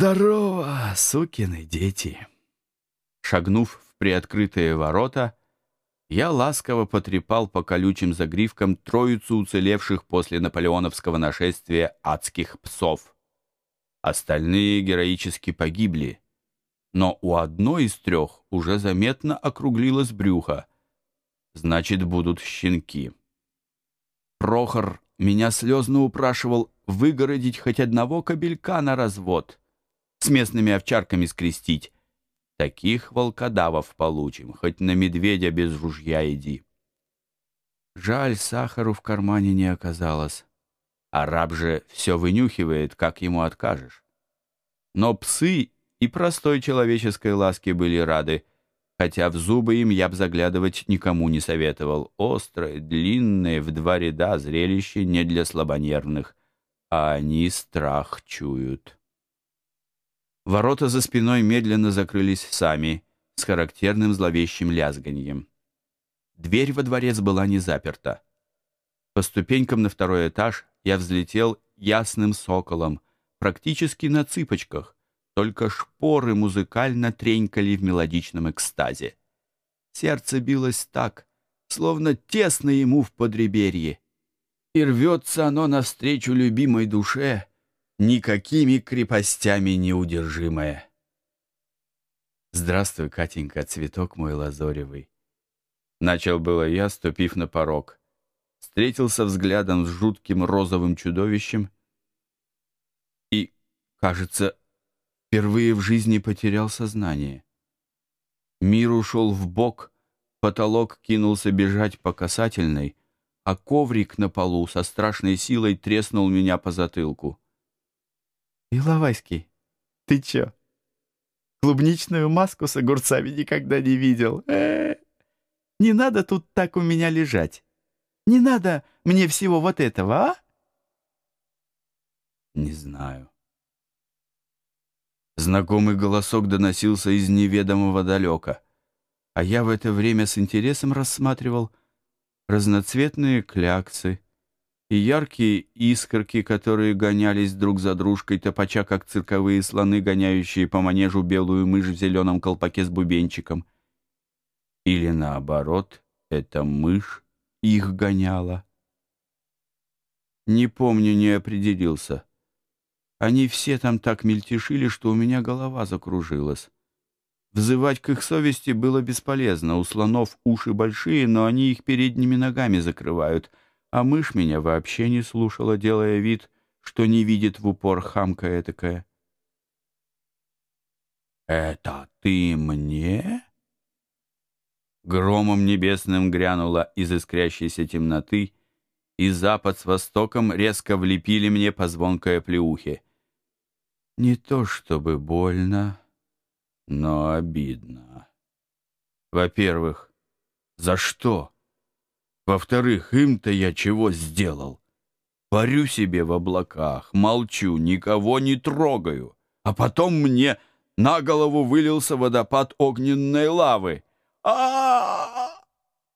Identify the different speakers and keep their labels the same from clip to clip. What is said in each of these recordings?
Speaker 1: Здорово, сукины дети! Шагнув в приоткрытые ворота, я ласково потрепал по колючим загривкам троицу уцелевших после наполеоновского нашествия адских псов. Остальные героически погибли, но у одной из трех уже заметно округлилось брюхо. Значит, будут щенки. Прохор меня слезно упрашивал выгородить хоть одного кобелька на развод, с местными овчарками скрестить, Таких волкодавов получим, хоть на медведя без ружья иди. Жаль, сахару в кармане не оказалось. Араб же все вынюхивает, как ему откажешь. Но псы и простой человеческой ласке были рады, хотя в зубы им я б заглядывать никому не советовал. Острое, длинное, в два ряда зрелище не для слабонервных, а они страх чуют. Ворота за спиной медленно закрылись сами, с характерным зловещим лязганьем. Дверь во дворец была не заперта. По ступенькам на второй этаж я взлетел ясным соколом, практически на цыпочках, только шпоры музыкально тренькали в мелодичном экстазе. Сердце билось так, словно тесно ему в подреберье. И рвется оно навстречу любимой душе, никакими крепостями неудержимая. Здравствуй, Катенька, цветок мой лазоревый. Начал было я, ступив на порог. Встретился взглядом с жутким розовым чудовищем и, кажется, впервые в жизни потерял сознание. Мир ушел в бок, потолок кинулся бежать по касательной, а коврик на полу со страшной силой треснул меня по затылку. Иловайский, ты чё? Клубничную маску с огурцами никогда не видел. Э -э -э. Не надо тут так у меня лежать. Не надо мне всего вот этого, а? Не знаю. Знакомый голосок доносился из неведомого далека, а я в это время с интересом рассматривал разноцветные кляксы, и яркие искорки, которые гонялись друг за дружкой, топача, как цирковые слоны, гоняющие по манежу белую мышь в зеленом колпаке с бубенчиком. Или наоборот, эта мышь их гоняла. Не помню, не определился. Они все там так мельтешили, что у меня голова закружилась. Взывать к их совести было бесполезно. У слонов уши большие, но они их передними ногами закрывают — а мышь меня вообще не слушала, делая вид, что не видит в упор хамка этакая. «Это ты мне?» Громом небесным грянуло из искрящейся темноты, и запад с востоком резко влепили мне по звонкой плеухе. Не то чтобы больно, но обидно. Во-первых, за что? Во-вторых, им-то я чего сделал? Парю себе в облаках, молчу, никого не трогаю. А потом мне на голову вылился водопад огненной лавы. а,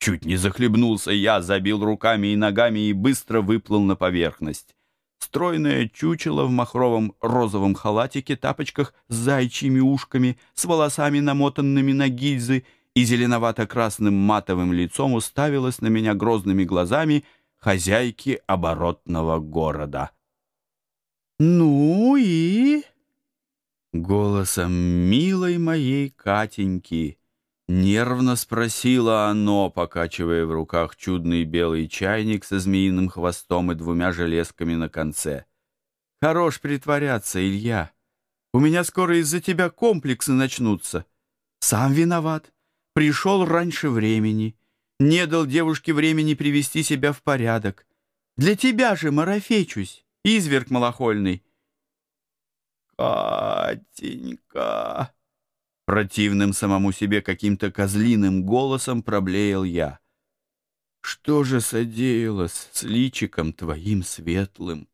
Speaker 1: Чуть не захлебнулся я, забил руками и ногами и быстро выплыл на поверхность. Стройное чучело в махровом розовом халатике, тапочках с зайчьими ушками, с волосами, намотанными на гильзы, и зеленовато-красным матовым лицом уставилась на меня грозными глазами хозяйки оборотного города. «Ну и...» Голосом милой моей Катеньки нервно спросила оно, покачивая в руках чудный белый чайник со змеиным хвостом и двумя железками на конце. «Хорош притворяться, Илья. У меня скоро из-за тебя комплексы начнутся. Сам виноват пришел раньше времени, не дал девушке времени привести себя в порядок. Для тебя же марафечусь, изверг малохольный. Катенька, противным самому себе каким-то козлиным голосом проблеял я. Что же содеялось с личиком твоим светлым?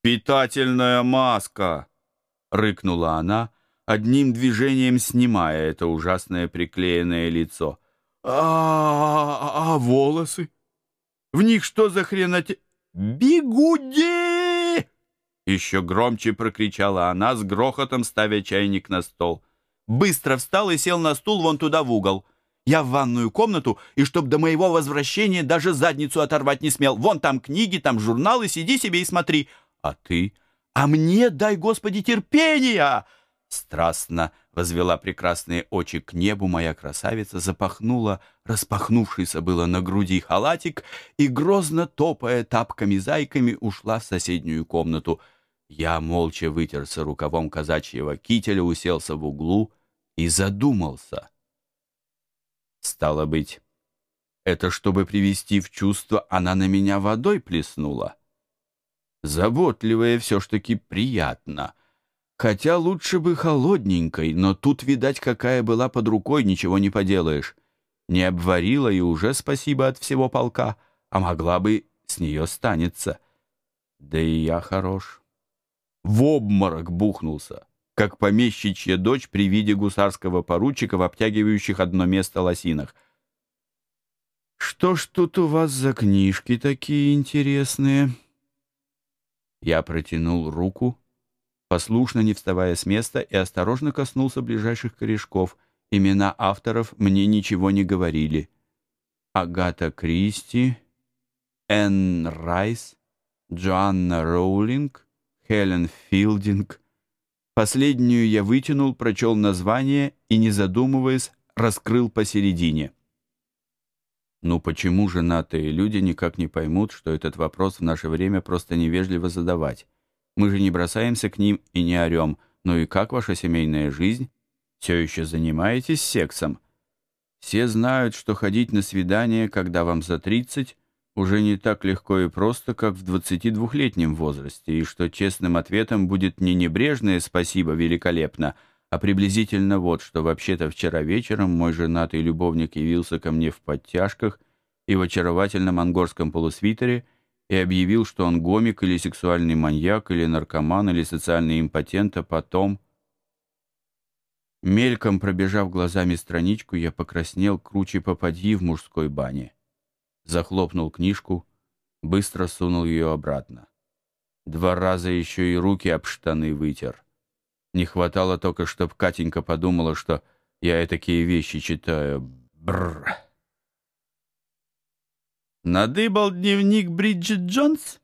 Speaker 1: «Питательная маска!» — рыкнула она, — одним движением снимая это ужасное приклеенное лицо. «А, -а, -а волосы? В них что за хреноте? Бигуди!» Еще громче прокричала она, с грохотом ставя чайник на стол. Быстро встал и сел на стул вон туда в угол. Я в ванную комнату, и чтоб до моего возвращения даже задницу оторвать не смел. Вон там книги, там журналы, сиди себе и смотри. А ты? А мне, дай Господи, терпения!» Страстно возвела прекрасные очи к небу моя красавица, запахнула распахнувшийся было на груди халатик и, грозно топая тапками-зайками, ушла в соседнюю комнату. Я молча вытерся рукавом казачьего кителя, уселся в углу и задумался. Стало быть, это чтобы привести в чувство, она на меня водой плеснула. Заботливая все ж таки приятно — Хотя лучше бы холодненькой, но тут, видать, какая была под рукой, ничего не поделаешь. Не обварила и уже спасибо от всего полка, а могла бы с нее станется. Да и я хорош. В обморок бухнулся, как помещичья дочь при виде гусарского поручика в обтягивающих одно место лосинах. «Что ж тут у вас за книжки такие интересные?» Я протянул руку, послушно не вставая с места и осторожно коснулся ближайших корешков. Имена авторов мне ничего не говорили. Агата Кристи, Энн Райс, Джоанна Роулинг, Хелен Филдинг. Последнюю я вытянул, прочел название и, не задумываясь, раскрыл посередине. Ну почему женатые люди никак не поймут, что этот вопрос в наше время просто невежливо задавать? Мы же не бросаемся к ним и не орем. Ну и как ваша семейная жизнь? Все еще занимаетесь сексом? Все знают, что ходить на свидание, когда вам за 30, уже не так легко и просто, как в 22-летнем возрасте, и что честным ответом будет не небрежное «спасибо, великолепно», а приблизительно вот, что вообще-то вчера вечером мой женатый любовник явился ко мне в подтяжках и в очаровательном ангорском полусвитере и объявил, что он гомик или сексуальный маньяк, или наркоман, или социальный импотент, а потом... Мельком пробежав глазами страничку, я покраснел круче попадьи в мужской бане. Захлопнул книжку, быстро сунул ее обратно. Два раза еще и руки об штаны вытер. Не хватало только, чтоб Катенька подумала, что я такие вещи читаю. Бррр. Надыбал дневник Бриджит Джонс?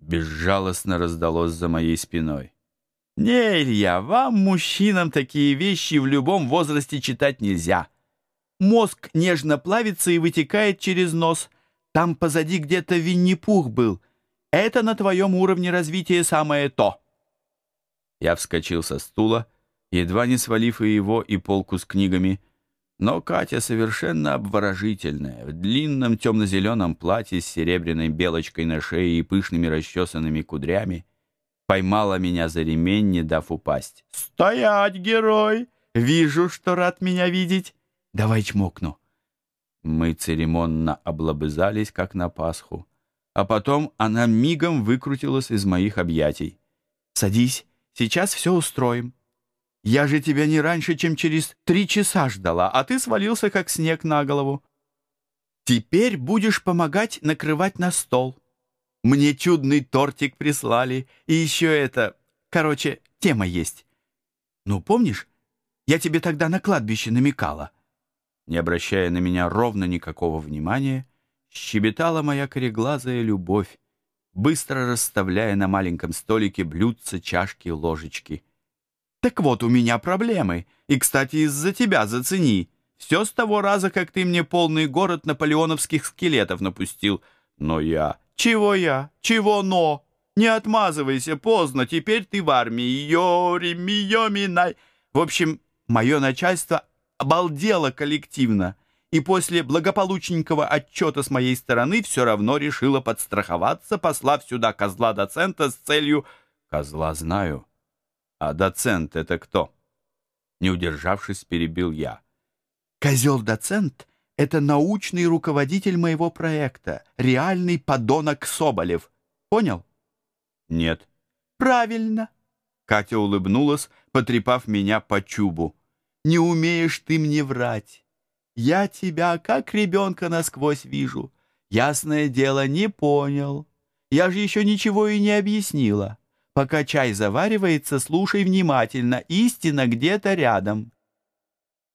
Speaker 1: Безжалостно раздалось за моей спиной. Не, Илья, вам, мужчинам, такие вещи в любом возрасте читать нельзя. Мозг нежно плавится и вытекает через нос. Там позади где-то Винни-Пух был. Это на твоем уровне развития самое то. Я вскочил со стула, едва не свалив и его, и полку с книгами, но Катя совершенно обворожительная, в длинном темно-зеленом платье с серебряной белочкой на шее и пышными расчесанными кудрями, поймала меня за ремень, не дав упасть. «Стоять, герой! Вижу, что рад меня видеть. Давай чмокну». Мы церемонно облобызались, как на Пасху, а потом она мигом выкрутилась из моих объятий. «Садись, сейчас все устроим». Я же тебя не раньше, чем через три часа ждала, а ты свалился, как снег на голову. Теперь будешь помогать накрывать на стол. Мне чудный тортик прислали, и еще это... Короче, тема есть. Ну, помнишь, я тебе тогда на кладбище намекала?» Не обращая на меня ровно никакого внимания, щебетала моя кореглазая любовь, быстро расставляя на маленьком столике блюдца, чашки, ложечки — так вот, у меня проблемы. И, кстати, из-за тебя зацени. Все с того раза, как ты мне полный город наполеоновских скелетов напустил. Но я... Чего я? Чего но? Не отмазывайся, поздно. Теперь ты в армии. Йори, миоминай. В общем, мое начальство обалдело коллективно. И после благополучненького отчета с моей стороны все равно решило подстраховаться, послав сюда козла-доцента с целью... Козла знаю. А доцент это кто? Не удержавшись, перебил я. Козел-доцент — это научный руководитель моего проекта, реальный подонок Соболев. Понял? Нет. Правильно. Катя улыбнулась, потрепав меня по чубу. Не умеешь ты мне врать. Я тебя как ребенка насквозь вижу. Ясное дело, не понял. Я же еще ничего и не объяснила. Пока чай заваривается, слушай внимательно. Истина где-то рядом.